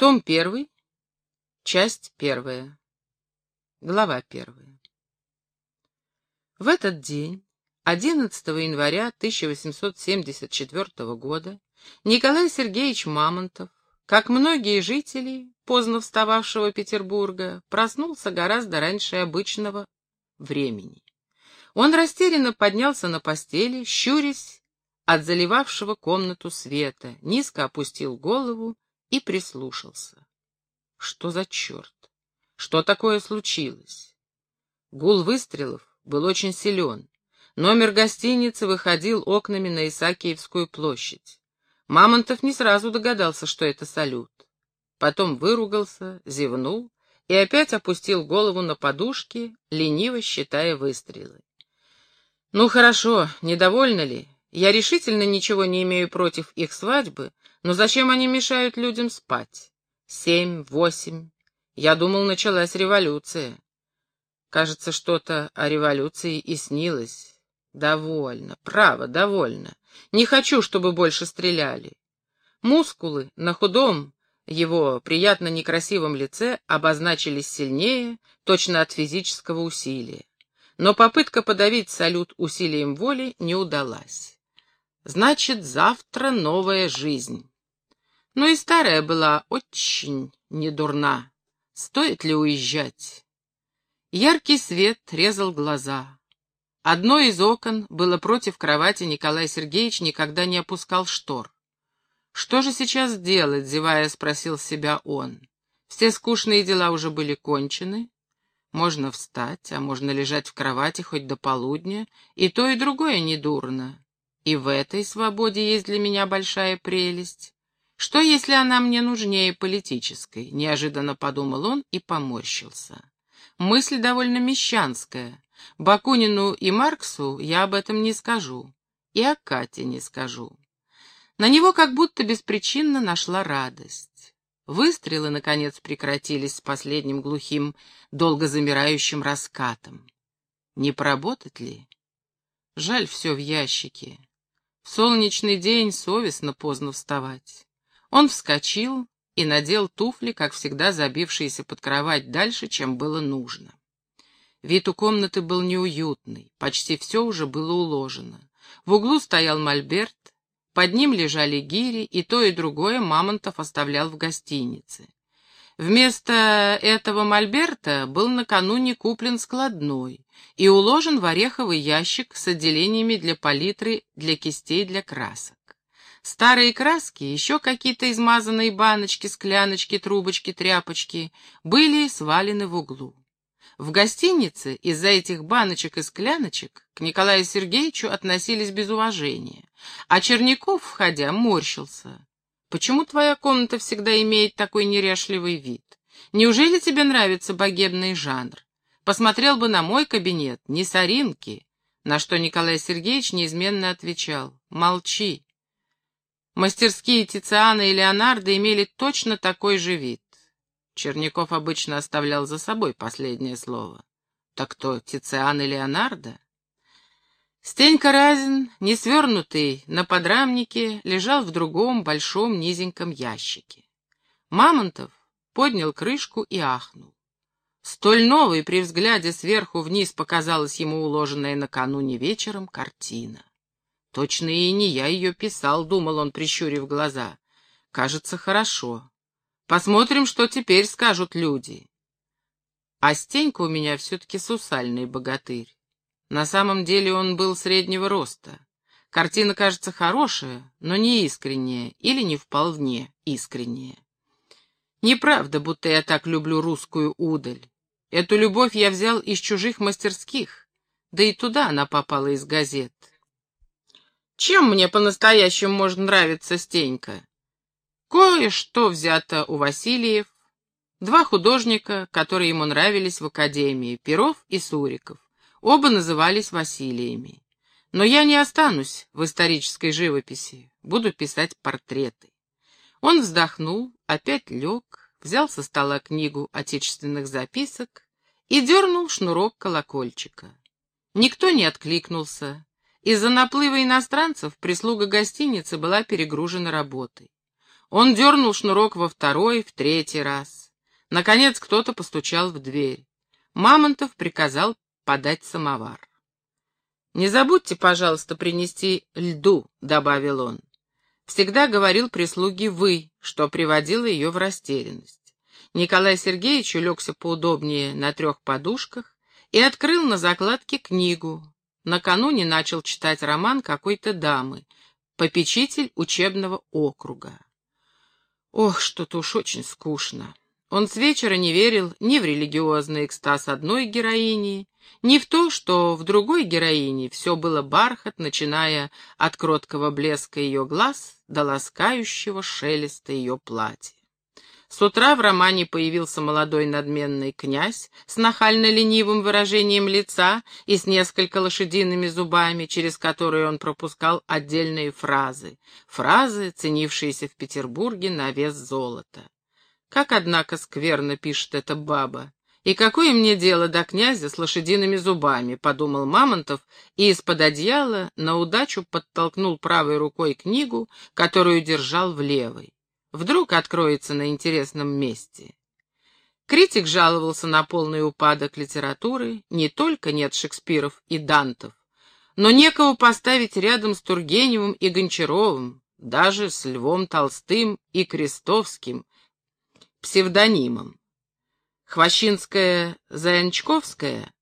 Том первый, часть первая, глава первая. В этот день, 11 января 1874 года, Николай Сергеевич Мамонтов, как многие жители поздно встававшего Петербурга, проснулся гораздо раньше обычного времени. Он растерянно поднялся на постели, щурясь от заливавшего комнату света, низко опустил голову и прислушался. Что за черт? Что такое случилось? Гул выстрелов был очень силен. Номер гостиницы выходил окнами на Исаакиевскую площадь. Мамонтов не сразу догадался, что это салют. Потом выругался, зевнул и опять опустил голову на подушки, лениво считая выстрелы. «Ну хорошо, недовольна ли? Я решительно ничего не имею против их свадьбы, но зачем они мешают людям спать? Семь, восемь. Я думал, началась революция. Кажется, что-то о революции и снилось. Довольно, право, довольно. Не хочу, чтобы больше стреляли. Мускулы на худом, его приятно некрасивом лице обозначились сильнее, точно от физического усилия. Но попытка подавить салют усилием воли не удалась. Значит, завтра новая жизнь. Но и старая была очень недурна. Стоит ли уезжать? Яркий свет резал глаза. Одно из окон было против кровати, Николай Сергеевич никогда не опускал штор. «Что же сейчас делать?» — зевая спросил себя он. Все скучные дела уже были кончены. Можно встать, а можно лежать в кровати хоть до полудня, и то, и другое недурно. И в этой свободе есть для меня большая прелесть. Что, если она мне нужнее политической? Неожиданно подумал он и поморщился. Мысль довольно мещанская. Бакунину и Марксу я об этом не скажу. И о Кате не скажу. На него как будто беспричинно нашла радость. Выстрелы, наконец, прекратились с последним глухим, долго замирающим раскатом. Не поработать ли? Жаль все в ящике. В солнечный день совестно поздно вставать. Он вскочил и надел туфли, как всегда забившиеся под кровать дальше, чем было нужно. Вид у комнаты был неуютный, почти все уже было уложено. В углу стоял мольберт, под ним лежали гири, и то и другое Мамонтов оставлял в гостинице. Вместо этого мольберта был накануне куплен складной и уложен в ореховый ящик с отделениями для палитры, для кистей, для красок. Старые краски, еще какие-то измазанные баночки, скляночки, трубочки, тряпочки были свалены в углу. В гостинице из-за этих баночек и скляночек к Николаю Сергеевичу относились без уважения, а Черняков, входя, морщился. «Почему твоя комната всегда имеет такой неряшливый вид? Неужели тебе нравится богемный жанр? Посмотрел бы на мой кабинет, не соринки». На что Николай Сергеевич неизменно отвечал «Молчи, Мастерские Тициана и Леонардо имели точно такой же вид. Черняков обычно оставлял за собой последнее слово. Так кто, Тициан и Леонардо? Стенька Разин, не свернутый на подрамнике, лежал в другом большом низеньком ящике. Мамонтов поднял крышку и ахнул. Столь новой при взгляде сверху вниз показалась ему уложенная накануне вечером картина. Точно и не я ее писал, думал он, прищурив глаза. Кажется, хорошо. Посмотрим, что теперь скажут люди. А Стенька у меня все-таки сусальный богатырь. На самом деле он был среднего роста. Картина кажется хорошая, но не искренняя или не вполне искренняя. Неправда, будто я так люблю русскую удаль. Эту любовь я взял из чужих мастерских, да и туда она попала из газет. Чем мне по-настоящему может нравиться Стенька? Кое-что взято у Васильев, два художника, которые ему нравились в академии, Перов и Суриков. Оба назывались Василиями. Но я не останусь в исторической живописи, буду писать портреты. Он вздохнул, опять лег, взял со стола книгу отечественных записок и дернул шнурок колокольчика. Никто не откликнулся, из-за наплыва иностранцев прислуга гостиницы была перегружена работой. Он дернул шнурок во второй, в третий раз. Наконец кто-то постучал в дверь. Мамонтов приказал подать самовар. «Не забудьте, пожалуйста, принести льду», — добавил он. Всегда говорил прислуге «вы», что приводило ее в растерянность. Николай Сергеевич улегся поудобнее на трех подушках и открыл на закладке книгу. Накануне начал читать роман какой-то дамы, попечитель учебного округа. Ох, что-то уж очень скучно. Он с вечера не верил ни в религиозный экстаз одной героини, ни в то, что в другой героине все было бархат, начиная от кроткого блеска ее глаз до ласкающего шелеста ее платья. С утра в романе появился молодой надменный князь с нахально-ленивым выражением лица и с несколько лошадиными зубами, через которые он пропускал отдельные фразы, фразы, ценившиеся в Петербурге на вес золота. Как, однако, скверно пишет эта баба. «И какое мне дело до князя с лошадиными зубами?» — подумал Мамонтов и из-под одеяла на удачу подтолкнул правой рукой книгу, которую держал в левой. Вдруг откроется на интересном месте. Критик жаловался на полный упадок литературы, не только нет Шекспиров и Дантов, но некого поставить рядом с Тургеневым и Гончаровым, даже с Львом Толстым и Крестовским, псевдонимом. Хвощинская-Заянчковская,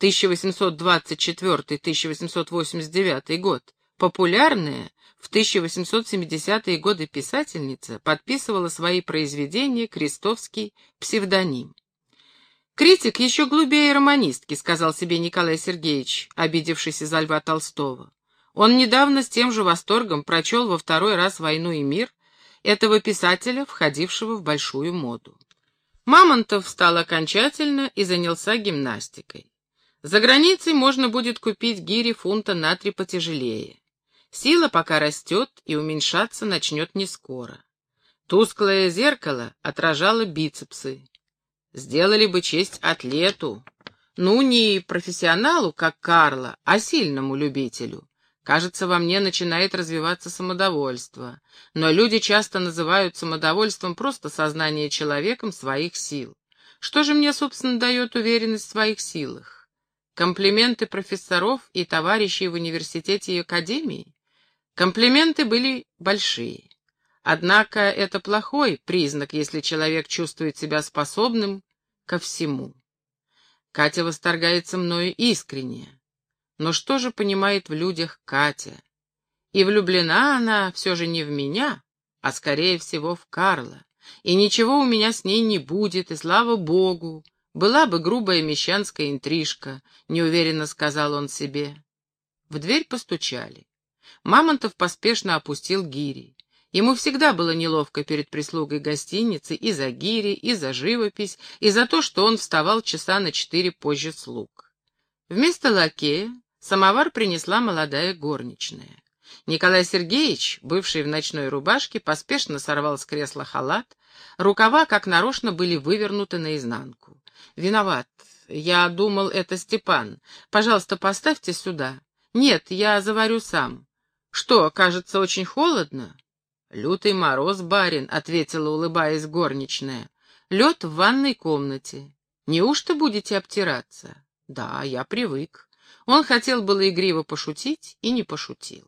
1824-1889 год, популярная в 1870-е годы писательница, подписывала свои произведения крестовский псевдоним. «Критик еще глубее романистки», — сказал себе Николай Сергеевич, обидевшись из-за Льва Толстого. Он недавно с тем же восторгом прочел во второй раз «Войну и мир» этого писателя, входившего в большую моду. Мамонтов встал окончательно и занялся гимнастикой. За границей можно будет купить гири фунта на три потяжелее. Сила пока растет и уменьшаться начнет не скоро. Тусклое зеркало отражало бицепсы. Сделали бы честь атлету. Ну, не профессионалу, как Карла, а сильному любителю. Кажется, во мне начинает развиваться самодовольство. Но люди часто называют самодовольством просто сознание человеком своих сил. Что же мне, собственно, дает уверенность в своих силах? Комплименты профессоров и товарищей в университете и академии? Комплименты были большие. Однако это плохой признак, если человек чувствует себя способным ко всему. Катя восторгается мною искренне. Но что же понимает в людях Катя? И влюблена она все же не в меня, а скорее всего в Карла. И ничего у меня с ней не будет, и слава богу. Была бы грубая мещанская интрижка, неуверенно сказал он себе. В дверь постучали. Мамонтов поспешно опустил гири. Ему всегда было неловко перед прислугой гостиницы и за гири, и за живопись, и за то, что он вставал часа на четыре позже слуг. Вместо лакея Самовар принесла молодая горничная. Николай Сергеевич, бывший в ночной рубашке, поспешно сорвал с кресла халат. Рукава, как нарочно, были вывернуты наизнанку. «Виноват. Я думал, это Степан. Пожалуйста, поставьте сюда. Нет, я заварю сам. Что, кажется, очень холодно?» «Лютый мороз, барин», — ответила, улыбаясь горничная. «Лед в ванной комнате. Неужто будете обтираться?» «Да, я привык». Он хотел было игриво пошутить и не пошутил.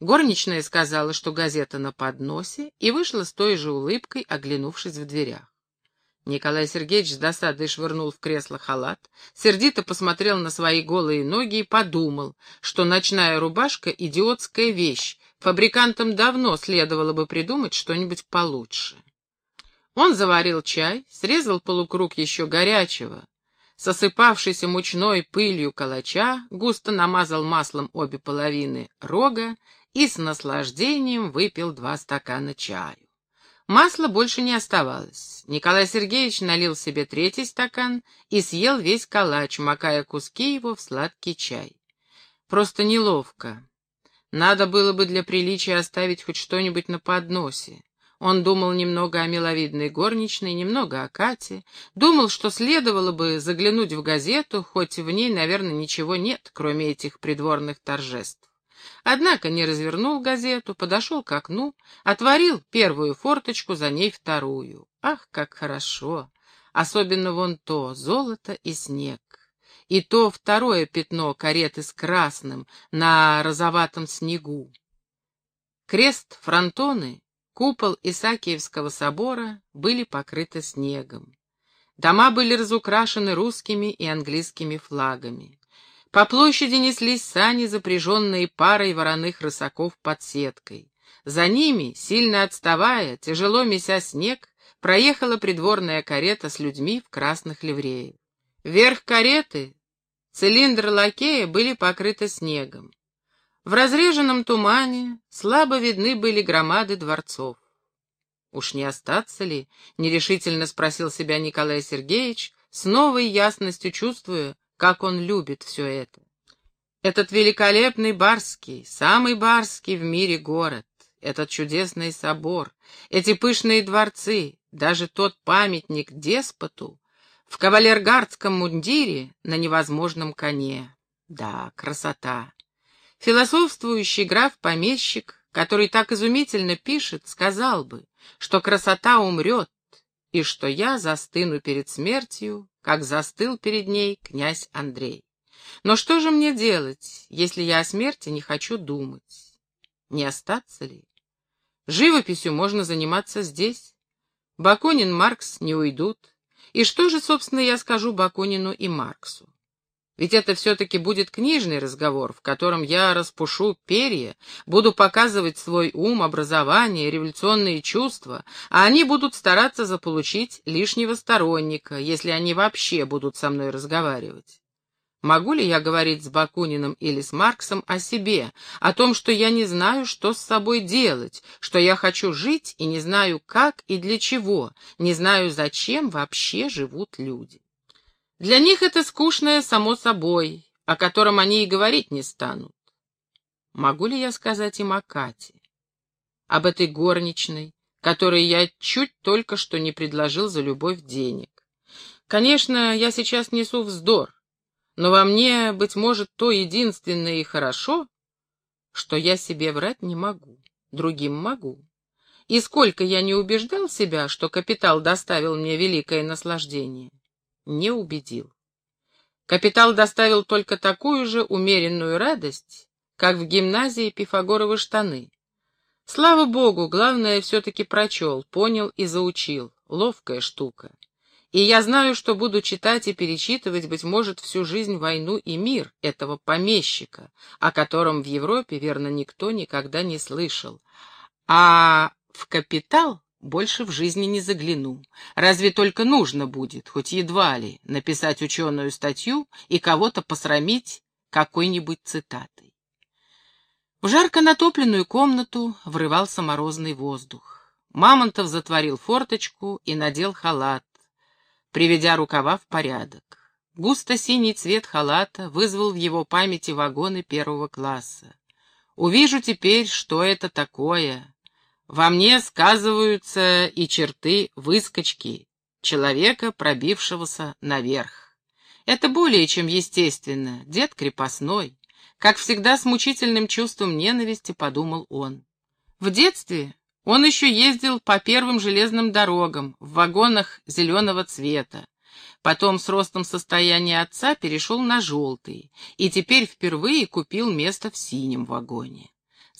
Горничная сказала, что газета на подносе, и вышла с той же улыбкой, оглянувшись в дверях. Николай Сергеевич с досадой швырнул в кресло халат, сердито посмотрел на свои голые ноги и подумал, что ночная рубашка — идиотская вещь, фабрикантам давно следовало бы придумать что-нибудь получше. Он заварил чай, срезал полукруг еще горячего, с осыпавшейся мучной пылью калача, густо намазал маслом обе половины рога и с наслаждением выпил два стакана чаю. Масла больше не оставалось. Николай Сергеевич налил себе третий стакан и съел весь калач, макая куски его в сладкий чай. Просто неловко. Надо было бы для приличия оставить хоть что-нибудь на подносе. Он думал немного о миловидной горничной, немного о Кате, думал, что следовало бы заглянуть в газету, хоть в ней, наверное, ничего нет, кроме этих придворных торжеств. Однако не развернул газету, подошел к окну, отворил первую форточку, за ней вторую. Ах, как хорошо! Особенно вон то, золото и снег. И то второе пятно кареты с красным на розоватом снегу. Крест фронтоны, купол Исаакиевского собора были покрыты снегом. Дома были разукрашены русскими и английскими флагами. По площади неслись сани, запряженные парой вороных рысаков под сеткой. За ними, сильно отставая, тяжело меся снег, проехала придворная карета с людьми в красных ливреях. Верх кареты, цилиндр лакея были покрыты снегом. В разреженном тумане слабо видны были громады дворцов. «Уж не остаться ли?» — нерешительно спросил себя Николай Сергеевич, с новой ясностью чувствуя, как он любит все это. Этот великолепный барский, самый барский в мире город, этот чудесный собор, эти пышные дворцы, даже тот памятник деспоту в кавалергардском мундире на невозможном коне. Да, красота. Философствующий граф-помещик, который так изумительно пишет, сказал бы, что красота умрет, и что я застыну перед смертью, как застыл перед ней князь Андрей. Но что же мне делать, если я о смерти не хочу думать? Не остаться ли? Живописью можно заниматься здесь. Бакунин, Маркс не уйдут. И что же, собственно, я скажу Бакунину и Марксу? Ведь это все-таки будет книжный разговор, в котором я распушу перья, буду показывать свой ум, образование, революционные чувства, а они будут стараться заполучить лишнего сторонника, если они вообще будут со мной разговаривать. Могу ли я говорить с Бакуниным или с Марксом о себе, о том, что я не знаю, что с собой делать, что я хочу жить и не знаю, как и для чего, не знаю, зачем вообще живут люди? Для них это скучное само собой, о котором они и говорить не станут. Могу ли я сказать им о Кате? Об этой горничной, которой я чуть только что не предложил за любовь денег. Конечно, я сейчас несу вздор, но во мне, быть может, то единственное и хорошо, что я себе врать не могу, другим могу. И сколько я не убеждал себя, что капитал доставил мне великое наслаждение, не убедил. Капитал доставил только такую же умеренную радость, как в гимназии Пифагоровы штаны. Слава богу, главное все-таки прочел, понял и заучил. Ловкая штука. И я знаю, что буду читать и перечитывать, быть может, всю жизнь «Войну и мир» этого помещика, о котором в Европе, верно, никто никогда не слышал. А в «Капитал» Больше в жизни не загляну. Разве только нужно будет, хоть едва ли, написать ученую статью и кого-то посрамить какой-нибудь цитатой. В жарко натопленную комнату врывался морозный воздух. Мамонтов затворил форточку и надел халат, приведя рукава в порядок. Густо-синий цвет халата вызвал в его памяти вагоны первого класса. Увижу теперь, что это такое, во мне сказываются и черты выскочки, человека, пробившегося наверх. Это более чем естественно, дед крепостной. Как всегда с мучительным чувством ненависти подумал он. В детстве он еще ездил по первым железным дорогам в вагонах зеленого цвета. Потом с ростом состояния отца перешел на желтый и теперь впервые купил место в синем вагоне.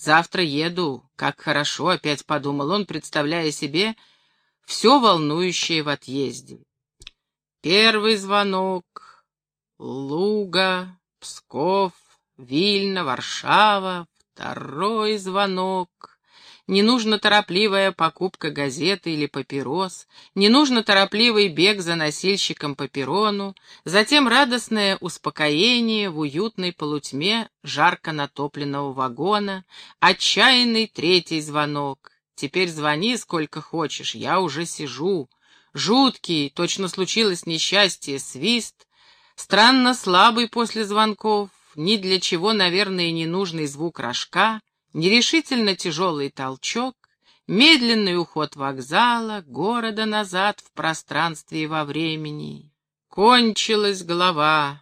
Завтра еду, как хорошо, опять подумал он, представляя себе все волнующее в отъезде. Первый звонок, Луга, Псков, Вильна, Варшава, второй звонок, не нужно торопливая покупка газеты или папирос, не нужно торопливый бег за носильщиком по перрону, затем радостное успокоение в уютной полутьме жарко натопленного вагона, отчаянный третий звонок. Теперь звони сколько хочешь, я уже сижу. Жуткий, точно случилось несчастье, свист, странно слабый после звонков, ни для чего, наверное, ненужный звук рожка — нерешительно тяжелый толчок, медленный уход вокзала, города назад в пространстве и во времени. Кончилась голова,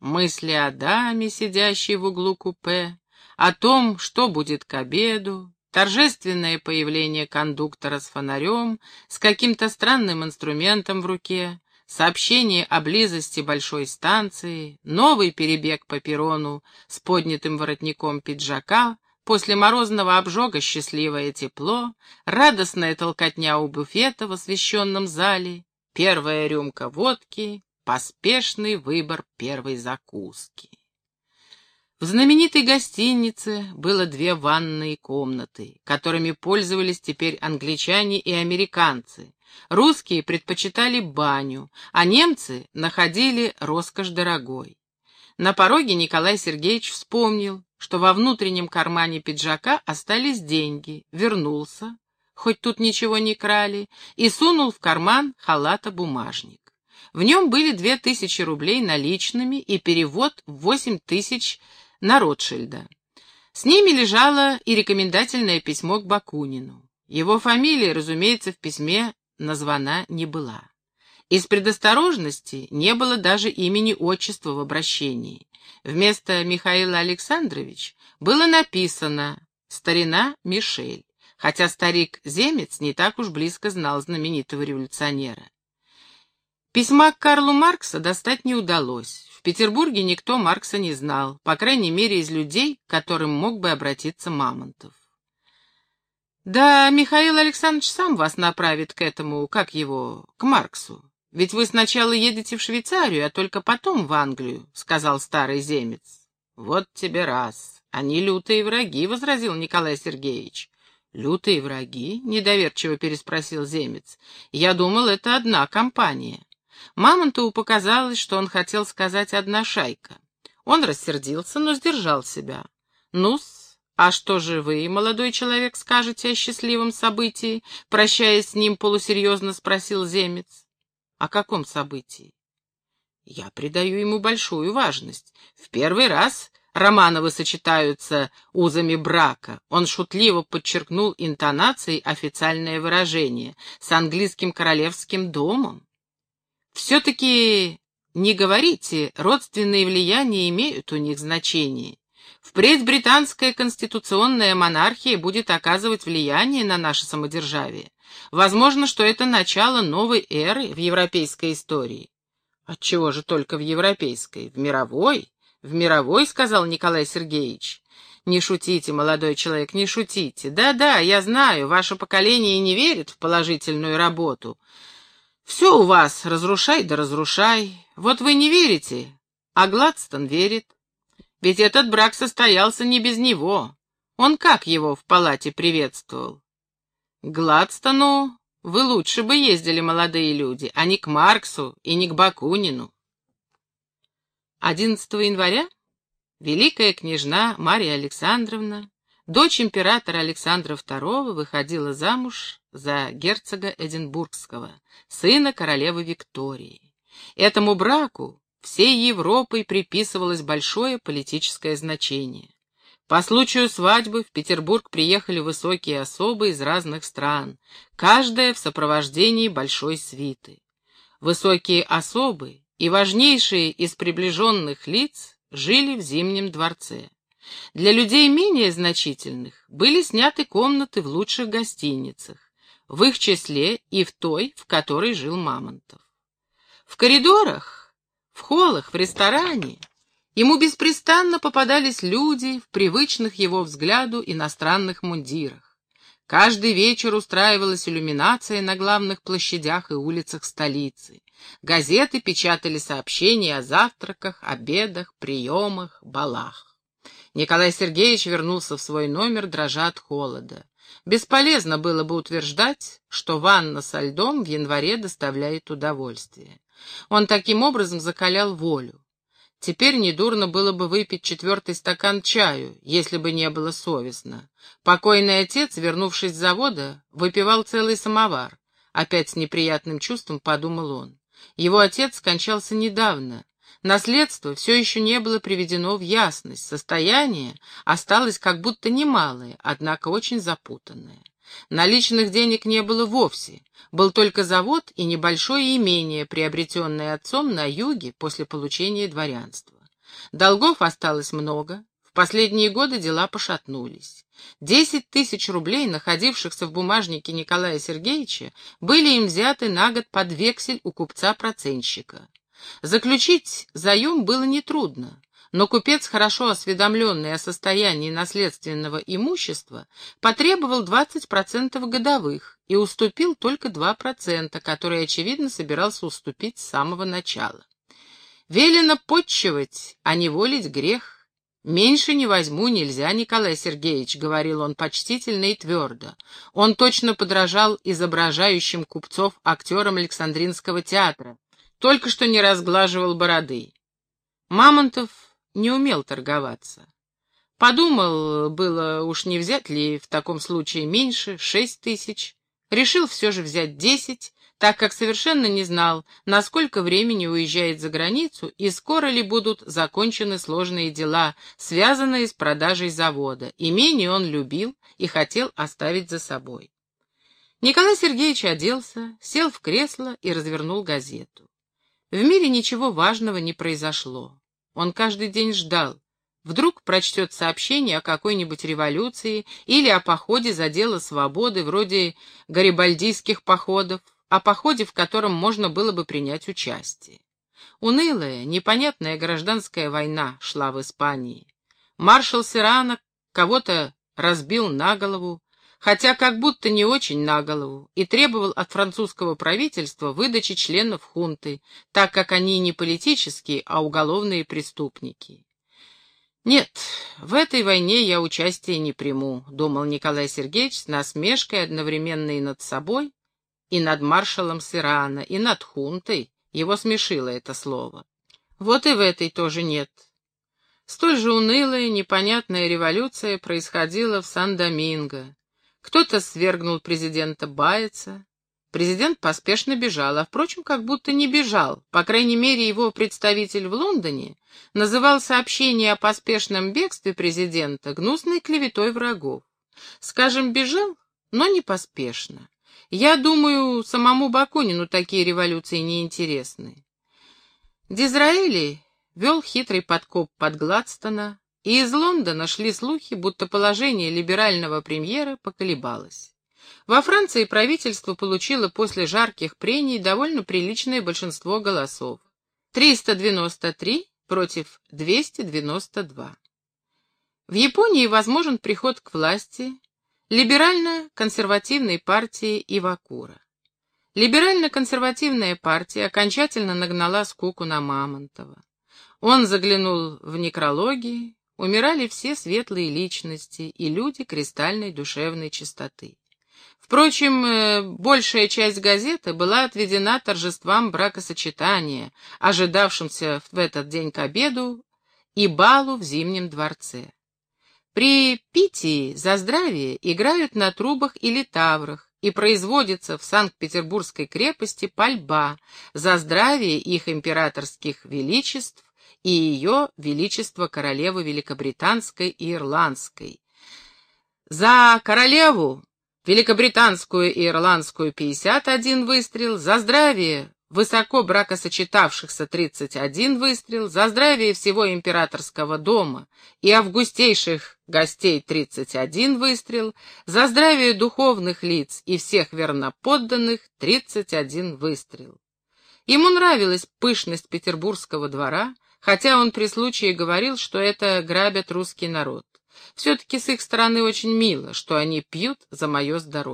мысли о даме, сидящей в углу купе, о том, что будет к обеду, торжественное появление кондуктора с фонарем, с каким-то странным инструментом в руке, сообщение о близости большой станции, новый перебег по перрону с поднятым воротником пиджака, после морозного обжога счастливое тепло, радостная толкотня у буфета в освещенном зале, первая рюмка водки, поспешный выбор первой закуски. В знаменитой гостинице было две ванные комнаты, которыми пользовались теперь англичане и американцы. Русские предпочитали баню, а немцы находили роскошь дорогой. На пороге Николай Сергеевич вспомнил, что во внутреннем кармане пиджака остались деньги, вернулся, хоть тут ничего не крали, и сунул в карман халата бумажник. В нем были две тысячи рублей наличными и перевод в восемь тысяч на Ротшильда. С ними лежало и рекомендательное письмо к Бакунину. Его фамилия, разумеется, в письме названа не была. Из предосторожности не было даже имени-отчества в обращении. Вместо Михаила Александрович было написано «Старина Мишель», хотя старик-земец не так уж близко знал знаменитого революционера. Письма к Карлу Маркса достать не удалось. В Петербурге никто Маркса не знал, по крайней мере из людей, к которым мог бы обратиться Мамонтов. Да, Михаил Александрович сам вас направит к этому, как его, к Марксу. Ведь вы сначала едете в Швейцарию, а только потом в Англию, — сказал старый земец. Вот тебе раз. Они лютые враги, — возразил Николай Сергеевич. «Лютые враги?» — недоверчиво переспросил земец. «Я думал, это одна компания». Мамонтову показалось, что он хотел сказать «одна шайка». Он рассердился, но сдержал себя. «Ну-с, а что же вы, молодой человек, скажете о счастливом событии?» Прощаясь с ним, полусерьезно спросил Земец. «О каком событии?» «Я придаю ему большую важность. В первый раз Романовы сочетаются узами брака. Он шутливо подчеркнул интонацией официальное выражение с английским королевским домом. Все-таки не говорите, родственные влияния имеют у них значение. Впредь британская конституционная монархия будет оказывать влияние на наше самодержавие. Возможно, что это начало новой эры в европейской истории. Отчего же только в европейской? В мировой? В мировой, сказал Николай Сергеевич. Не шутите, молодой человек, не шутите. Да-да, я знаю, ваше поколение не верит в положительную работу. Все у вас разрушай да разрушай. Вот вы не верите, а Гладстон верит. Ведь этот брак состоялся не без него. Он как его в палате приветствовал? Гладстону вы лучше бы ездили, молодые люди, а не к Марксу и не к Бакунину. 11 января великая княжна Мария Александровна Дочь императора Александра II выходила замуж за герцога Эдинбургского, сына королевы Виктории. Этому браку всей Европой приписывалось большое политическое значение. По случаю свадьбы в Петербург приехали высокие особы из разных стран, каждая в сопровождении большой свиты. Высокие особы и важнейшие из приближенных лиц жили в Зимнем дворце. Для людей менее значительных были сняты комнаты в лучших гостиницах, в их числе и в той, в которой жил Мамонтов. В коридорах, в холлах, в ресторане ему беспрестанно попадались люди в привычных его взгляду иностранных мундирах. Каждый вечер устраивалась иллюминация на главных площадях и улицах столицы. Газеты печатали сообщения о завтраках, обедах, приемах, балах. Николай Сергеевич вернулся в свой номер, дрожа от холода. Бесполезно было бы утверждать, что ванна со льдом в январе доставляет удовольствие. Он таким образом закалял волю. Теперь недурно было бы выпить четвертый стакан чаю, если бы не было совестно. Покойный отец, вернувшись с завода, выпивал целый самовар. Опять с неприятным чувством подумал он. Его отец скончался недавно, Наследство все еще не было приведено в ясность, состояние осталось как будто немалое, однако очень запутанное. Наличных денег не было вовсе, был только завод и небольшое имение, приобретенное отцом на юге после получения дворянства. Долгов осталось много, последние годы дела пошатнулись. Десять тысяч рублей, находившихся в бумажнике Николая Сергеевича, были им взяты на год под вексель у купца-процентщика. Заключить заем было нетрудно, но купец, хорошо осведомленный о состоянии наследственного имущества, потребовал 20% годовых и уступил только 2%, которые, очевидно, собирался уступить с самого начала. Велено подчивать, а не волить грех. «Меньше не возьму, нельзя, Николай Сергеевич», — говорил он почтительно и твердо. Он точно подражал изображающим купцов актерам Александринского театра, только что не разглаживал бороды. Мамонтов не умел торговаться. Подумал, было уж не взять ли в таком случае меньше, шесть тысяч. Решил все же взять десять, так как совершенно не знал, насколько времени уезжает за границу и скоро ли будут закончены сложные дела, связанные с продажей завода. Имение он любил и хотел оставить за собой. Николай Сергеевич оделся, сел в кресло и развернул газету. В мире ничего важного не произошло. Он каждый день ждал. Вдруг прочтет сообщение о какой-нибудь революции или о походе за дело свободы, вроде гарибальдийских походов, о походе, в котором можно было бы принять участие. Унылая, непонятная гражданская война шла в Испании. Маршал Сирано кого-то разбил на голову, хотя как будто не очень на голову, и требовал от французского правительства выдачи членов хунты, так как они не политические, а уголовные преступники. «Нет, в этой войне я участия не приму», — думал Николай Сергеевич с насмешкой одновременно и над собой, и над маршалом Сирана, и над хунтой. Его смешило это слово. Вот и в этой тоже нет. Столь же унылая, непонятная революция происходила в Сан-Доминго. Кто-то свергнул президента Байеца. Президент поспешно бежал, а, впрочем, как будто не бежал. По крайней мере, его представитель в Лондоне называл сообщение о поспешном бегстве президента гнусной клеветой врагов. Скажем, бежал, но не поспешно. Я думаю, самому Бакунину такие революции не интересны. Дизраэли вел хитрый подкоп под Гладстона, и из Лондона шли слухи, будто положение либерального премьера поколебалось. Во Франции правительство получило после жарких прений довольно приличное большинство голосов. 393 против 292. В Японии возможен приход к власти либерально-консервативной партии Ивакура. Либерально-консервативная партия окончательно нагнала скуку на Мамонтова. Он заглянул в некрологии, умирали все светлые личности и люди кристальной душевной чистоты. Впрочем, э, большая часть газеты была отведена торжествам бракосочетания, ожидавшимся в этот день к обеду и балу в Зимнем дворце. При питии за здравие играют на трубах или таврах, и производится в Санкт-Петербургской крепости пальба за здравие их императорских величеств и ее величество королевы Великобританской и Ирландской. За королеву Великобританскую и Ирландскую 51 выстрел, за здравие высоко бракосочетавшихся 31 выстрел, за здравие всего императорского дома и августейших гостей 31 выстрел, за здравие духовных лиц и всех верноподданных 31 выстрел. Ему нравилась пышность петербургского двора, хотя он при случае говорил, что это грабят русский народ. Все-таки с их стороны очень мило, что они пьют за мое здоровье.